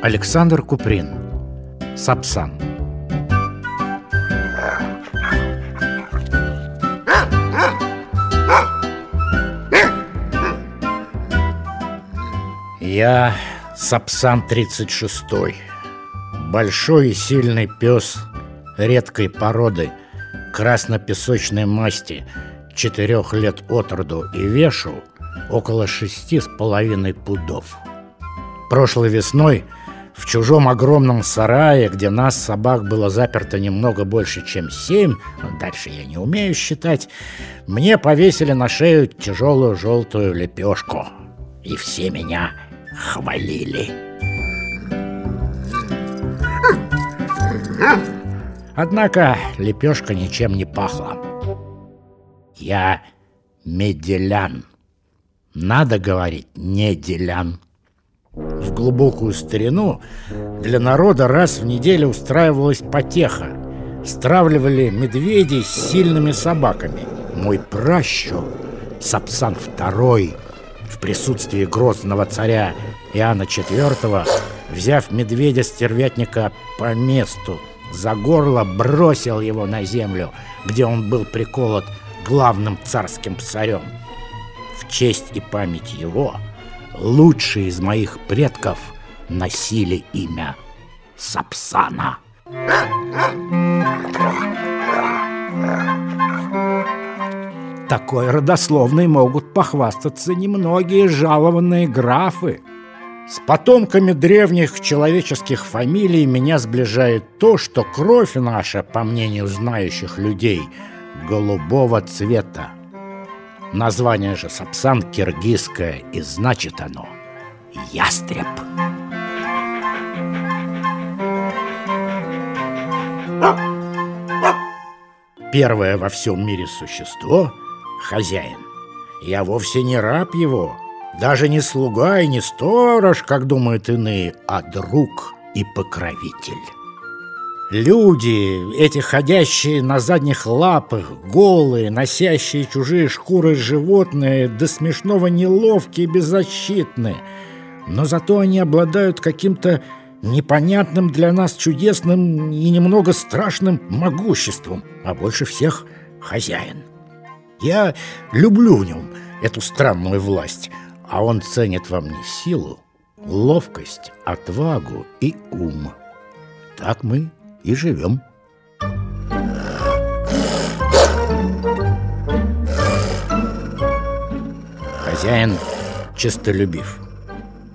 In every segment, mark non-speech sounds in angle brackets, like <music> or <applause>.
Александр Куприн. Сапсан. Я Сапсан 36 Большой и сильный пес редкой породы Краснопесочной масти Четырех лет от роду и вешу Около шести с половиной пудов. Прошлой весной в чужом огромном сарае, где нас, собак, было заперто немного больше, чем семь, дальше я не умею считать, мне повесили на шею тяжелую желтую лепешку. И все меня хвалили. Однако лепешка ничем не пахла. Я меделян. Надо говорить, не делян. В глубокую старину для народа раз в неделю устраивалась потеха. Стравливали медведей с сильными собаками. Мой пращур, Сапсан II, в присутствии грозного царя Иоанна IV, взяв медведя-стервятника по месту, за горло бросил его на землю, где он был приколот главным царским псарем. В честь и память его – лучшие из моих предков носили имя Сапсана. Такой родословной могут похвастаться немногие жалованные графы. С потомками древних человеческих фамилий меня сближает то, что кровь наша, по мнению знающих людей, голубого цвета. Название же Сапсан киргизское, и значит оно «ястреб». Первое во всем мире существо — хозяин. Я вовсе не раб его, даже не слуга и не сторож, как думают иные, а друг и покровитель. Люди, эти ходящие на задних лапах, голые, носящие чужие шкуры животные, до смешного неловкие и беззащитные. Но зато они обладают каким-то непонятным для нас чудесным и немного страшным могуществом, а больше всех хозяин. Я люблю в нем эту странную власть, а он ценит во мне силу, ловкость, отвагу и ум. Так мы и живем. Хозяин честолюбив.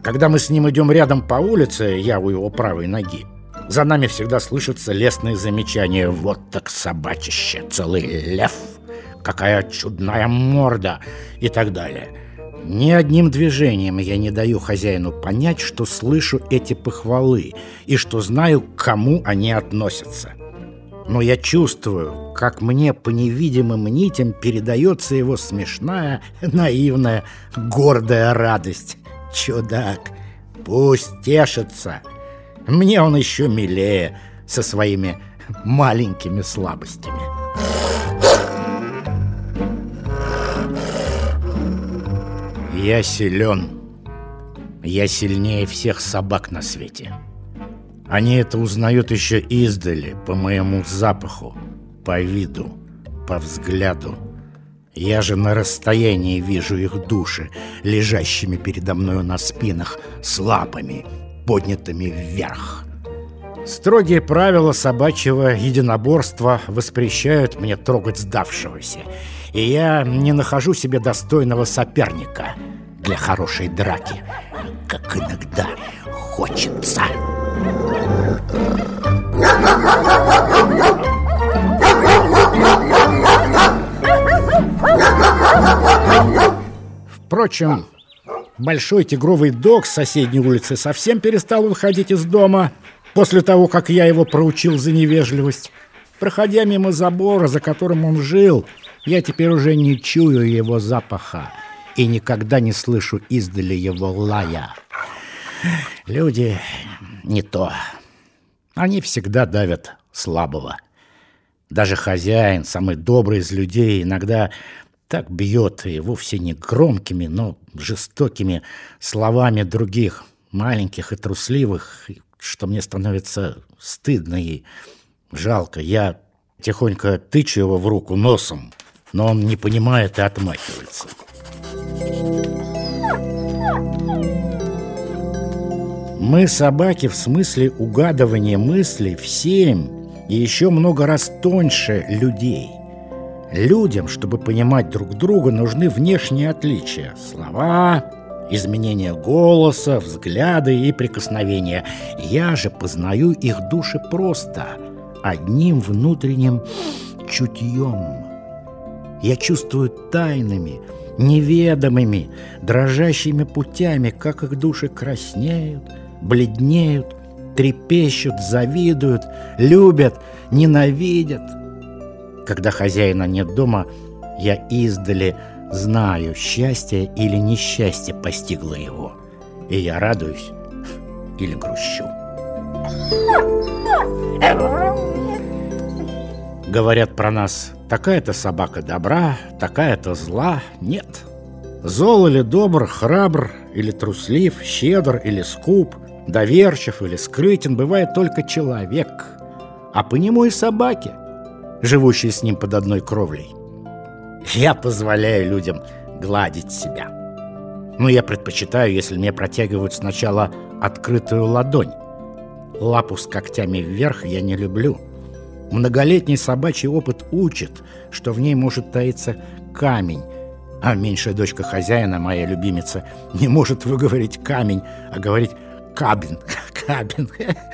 Когда мы с ним идем рядом по улице, я у его правой ноги, за нами всегда слышатся лестные замечания «Вот так собачище, целый лев! Какая чудная морда!» и так далее – ни одним движением я не даю хозяину понять, что слышу эти похвалы и что знаю, к кому они относятся. Но я чувствую, как мне по невидимым нитям передается его смешная, наивная, гордая радость. Чудак, пусть тешится. Мне он еще милее со своими маленькими слабостями. Я силен. Я сильнее всех собак на свете. Они это узнают еще издали, по моему запаху, по виду, по взгляду. Я же на расстоянии вижу их души, лежащими передо мною на спинах, с лапами, поднятыми вверх. Строгие правила собачьего единоборства воспрещают мне трогать сдавшегося, и я не нахожу себе достойного соперника — для хорошей драки, как иногда хочется. Впрочем, большой тигровый дог с соседней улицы совсем перестал выходить из дома после того, как я его проучил за невежливость. Проходя мимо забора, за которым он жил, я теперь уже не чую его запаха и никогда не слышу издали его лая. Люди не то. Они всегда давят слабого. Даже хозяин, самый добрый из людей, иногда так бьет и вовсе не громкими, но жестокими словами других. маленьких и трусливых, что мне становится стыдно и жалко. Я тихонько тычу его в руку носом, но он не понимает и отмахивается. Мы собаки в смысле угадывания мыслей в семь и еще много раз тоньше людей. Людям, чтобы понимать друг друга, нужны внешние отличия. Слова, изменение голоса, взгляды и прикосновения. Я же познаю их души просто, одним внутренним чутьем. Я чувствую тайнами, неведомыми, дрожащими путями, как их души краснеют, бледнеют, трепещут, завидуют, любят, ненавидят. Когда хозяина нет дома, я издали знаю, счастье или несчастье постигло его, и я радуюсь или грущу. Говорят про нас, такая-то собака добра, такая-то зла. Нет. Зол или добр, храбр или труслив, щедр или скуп, доверчив или скрытен бывает только человек, а по нему и собаки, живущие с ним под одной кровлей. Я позволяю людям гладить себя. Но я предпочитаю, если мне протягивают сначала открытую ладонь. Лапу с когтями вверх я не люблю. Многолетний собачий опыт учит, что в ней может таиться камень, а меньшая дочка хозяина, моя любимица, не может выговорить камень, а говорить кабин, <laughs> кабин,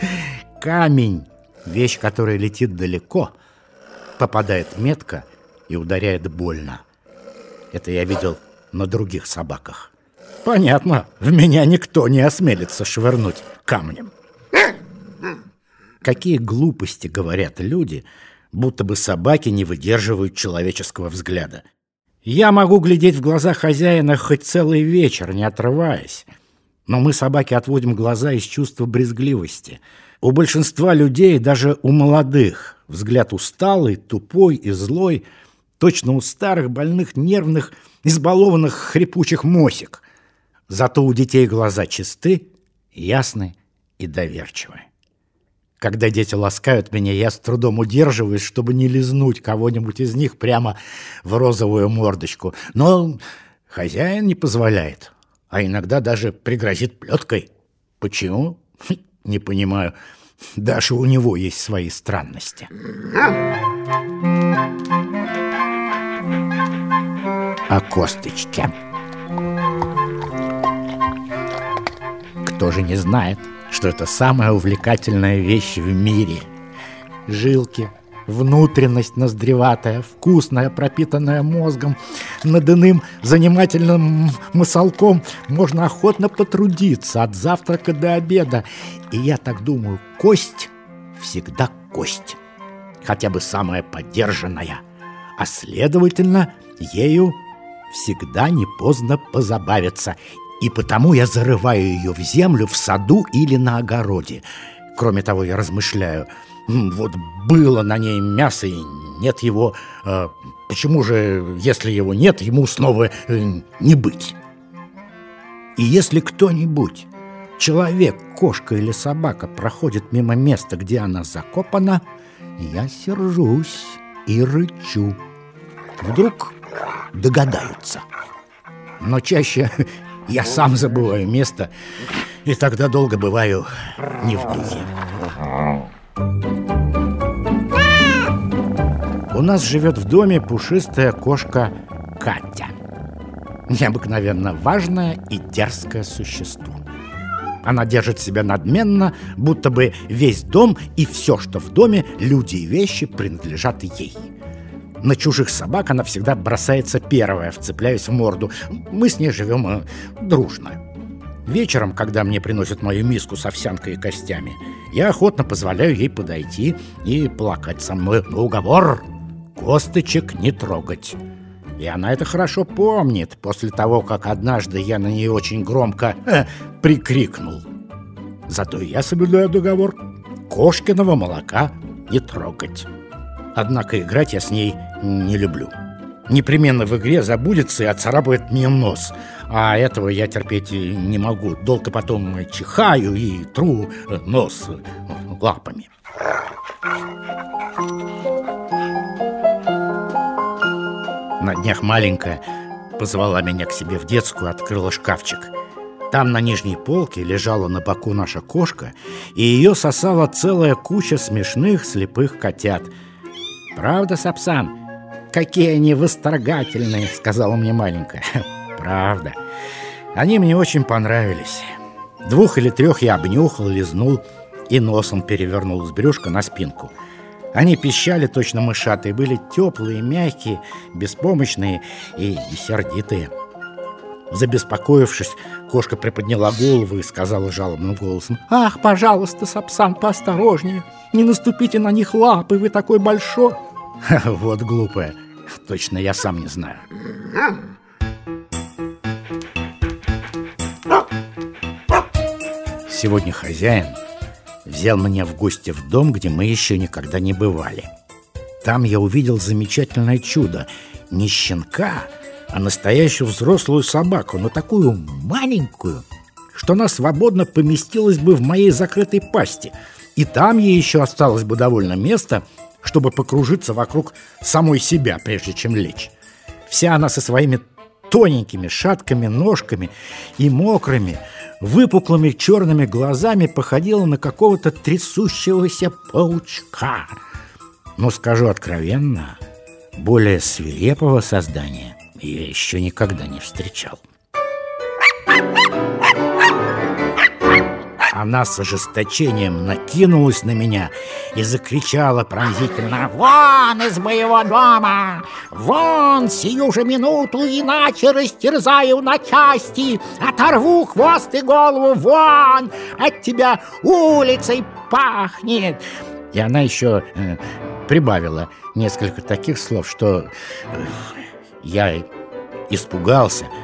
<laughs> камень. Вещь, которая летит далеко, попадает метко и ударяет больно. Это я видел на других собаках. Понятно, в меня никто не осмелится швырнуть камнем. Какие глупости говорят люди, будто бы собаки не выдерживают человеческого взгляда. Я могу глядеть в глаза хозяина хоть целый вечер, не отрываясь. Но мы, собаки, отводим глаза из чувства брезгливости. У большинства людей, даже у молодых, взгляд усталый, тупой и злой – точно у старых, больных, нервных, избалованных хрипучих мосик. Зато у детей глаза чисты, ясны и доверчивы. Когда дети ласкают меня, я с трудом удерживаюсь, чтобы не лизнуть кого-нибудь из них прямо в розовую мордочку. Но хозяин не позволяет, а иногда даже пригрозит плеткой. Почему? Не понимаю. Даже у него есть свои странности. О косточке. Кто же не знает, что это самая увлекательная вещь в мире? Жилки, внутренность ноздреватая, вкусная, пропитанная мозгом, над иным занимательным мысалком можно охотно потрудиться от завтрака до обеда. И я так думаю, кость всегда кость, хотя бы самая поддержанная, а следовательно, ею всегда не поздно позабавиться, и потому я зарываю ее в землю в саду или на огороде. Кроме того, я размышляю, вот было на ней мясо и нет его, э, почему же, если его нет, ему снова э, не быть? И если кто-нибудь, человек, кошка или собака, проходит мимо места, где она закопана, я сержусь и рычу. Вдруг догадаются. Но чаще я сам забываю место, и тогда долго бываю не в духе. У нас живет в доме пушистая кошка Катя. Необыкновенно важное и дерзкое существо. Она держит себя надменно, будто бы весь дом и все, что в доме, люди и вещи принадлежат ей. На чужих собак она всегда бросается первая, вцепляясь в морду. Мы с ней живем э, дружно. Вечером, когда мне приносят мою миску с овсянкой и костями, я охотно позволяю ей подойти и плакать со мной. Но уговор – косточек не трогать. И она это хорошо помнит после того, как однажды я на нее очень громко э, прикрикнул. Зато я соблюдаю договор – кошкиного молока не трогать. Однако играть я с ней не люблю. непременно в игре забудется и отцарапает мне нос. А этого я терпеть не могу. Долго потом чихаю и тру нос лапами. На днях маленькая позвала меня к себе в детскую, открыла шкафчик. Там на нижней полке лежала на боку наша кошка, и ее сосала целая куча смешных слепых котят. «Правда, Сапсан? Какие они восторгательные!» — сказала мне маленькая. <laughs> «Правда. Они мне очень понравились. Двух или трех я обнюхал, лизнул и носом перевернул с брюшка на спинку». Они пищали точно мышатые, были теплые, мягкие, беспомощные и, и сердитые. Забеспокоившись, кошка приподняла голову и сказала жалобным голосом «Ах, пожалуйста, Сапсан, поосторожнее, не наступите на них лапы, вы такой большой!» <laughs> Вот глупая, точно я сам не знаю Сегодня хозяин взял меня в гости в дом, где мы еще никогда не бывали. Там я увидел замечательное чудо. Не щенка, а настоящую взрослую собаку, но такую маленькую, что она свободно поместилась бы в моей закрытой пасти. И там ей еще осталось бы довольно места, чтобы покружиться вокруг самой себя, прежде чем лечь. Вся она со своими тоненькими, шаткими ножками и мокрыми, выпуклыми черными глазами походила на какого-то трясущегося паучка. Но скажу откровенно, более свирепого создания я еще никогда не встречал. Она с ожесточением накинулась на меня и закричала пронзительно «Вон из моего дома! Вон сию же минуту, иначе растерзаю на части! Оторву хвост и голову! Вон! От тебя улицей пахнет!» И она еще э, прибавила несколько таких слов, что э, я испугался –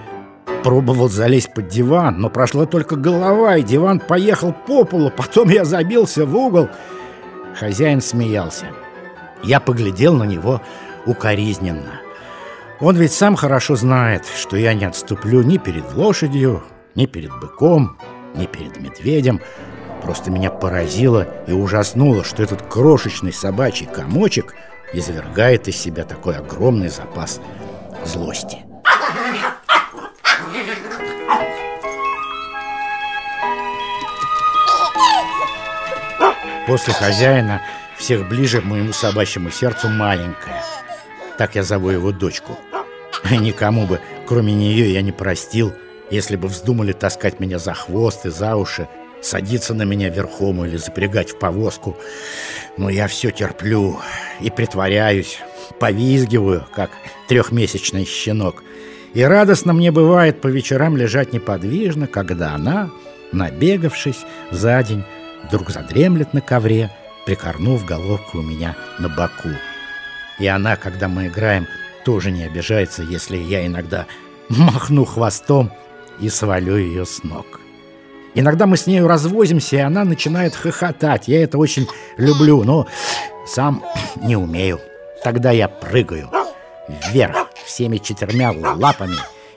Пробовал залезть под диван, но прошла только голова, и диван поехал по полу. Потом я забился в угол. Хозяин смеялся. Я поглядел на него укоризненно. Он ведь сам хорошо знает, что я не отступлю ни перед лошадью, ни перед быком, ни перед медведем. Просто меня поразило и ужаснуло, что этот крошечный собачий комочек извергает из себя такой огромный запас злости. После хозяина всех ближе к моему собачьему сердцу маленькая. Так я зову его дочку. Никому бы, кроме нее, я не простил, если бы вздумали таскать меня за хвост и за уши, садиться на меня верхом или запрягать в повозку. Но я все терплю и притворяюсь, повизгиваю, как трехмесячный щенок. И радостно мне бывает по вечерам лежать неподвижно, когда она, набегавшись за день, вдруг задремлет на ковре, прикорнув головку у меня на боку. И она, когда мы играем, тоже не обижается, если я иногда махну хвостом и свалю ее с ног. Иногда мы с нею развозимся, и она начинает хохотать. Я это очень люблю, но сам не умею. Тогда я прыгаю вверх всеми четырьмя лапами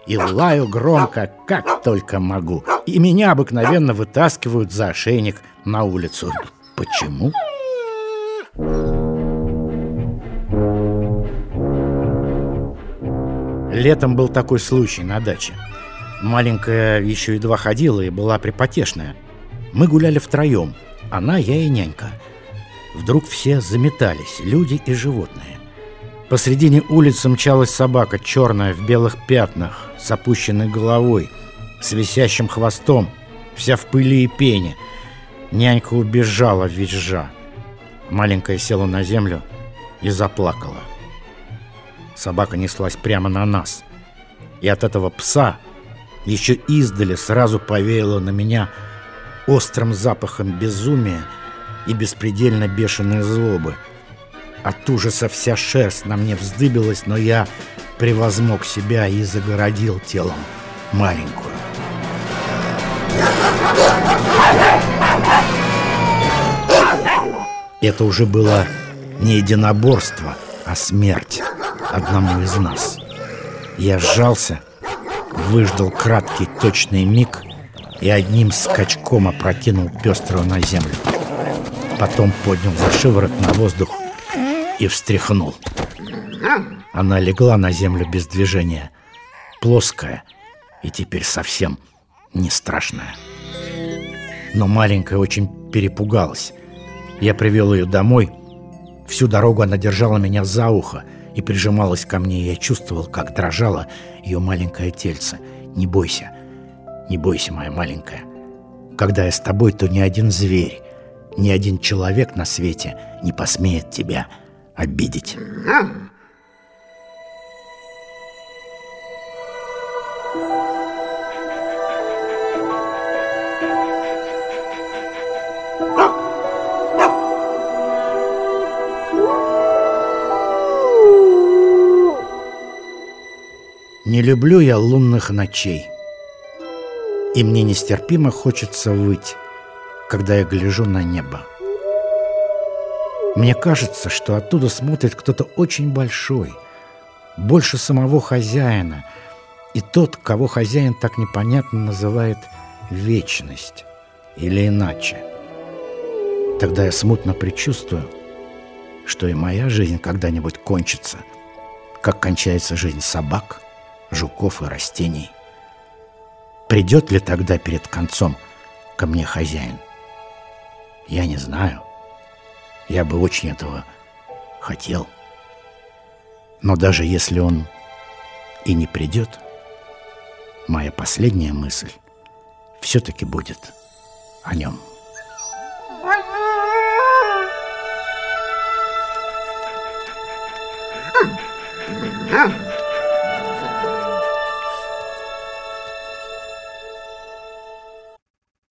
и лаю громко, как только могу. И меня обыкновенно вытаскивают за ошейник на улицу. Почему? Летом был такой случай на даче. Маленькая еще едва ходила и была припотешная. Мы гуляли втроем, она, я и нянька. Вдруг все заметались, люди и животные. Посредине улицы мчалась собака, черная, в белых пятнах, с опущенной головой, с висящим хвостом, вся в пыли и пене. Нянька убежала, визжа. Маленькая села на землю и заплакала. Собака неслась прямо на нас. И от этого пса еще издали сразу повеяло на меня острым запахом безумия и беспредельно бешеной злобы – от ужаса вся шерсть на мне вздыбилась, но я превозмог себя и загородил телом маленькую. Это уже было не единоборство, а смерть. одному из нас. Я сжался, выждал краткий точный миг и одним скачком опрокинул пестрого на землю. Потом поднял за шиворот на воздух и встряхнул. Она легла на землю без движения, плоская и теперь совсем не страшная. Но маленькая очень перепугалась. Я привел ее домой. Всю дорогу она держала меня за ухо и прижималась ко мне. Я чувствовал, как дрожало ее маленькое тельце. «Не бойся, не бойся, моя маленькая. Когда я с тобой, то ни один зверь, ни один человек на свете не посмеет тебя обидеть». Не люблю я лунных ночей. И мне нестерпимо хочется выть, когда я гляжу на небо. Мне кажется, что оттуда смотрит кто-то очень большой, больше самого хозяина, и тот, кого хозяин так непонятно называет вечность, или иначе. Тогда я смутно предчувствую, что и моя жизнь когда-нибудь кончится, как кончается жизнь собак – жуков и растений. Придет ли тогда перед концом ко мне хозяин? Я не знаю. Я бы очень этого хотел. Но даже если он и не придет, моя последняя мысль все-таки будет о нем. Mm-hmm.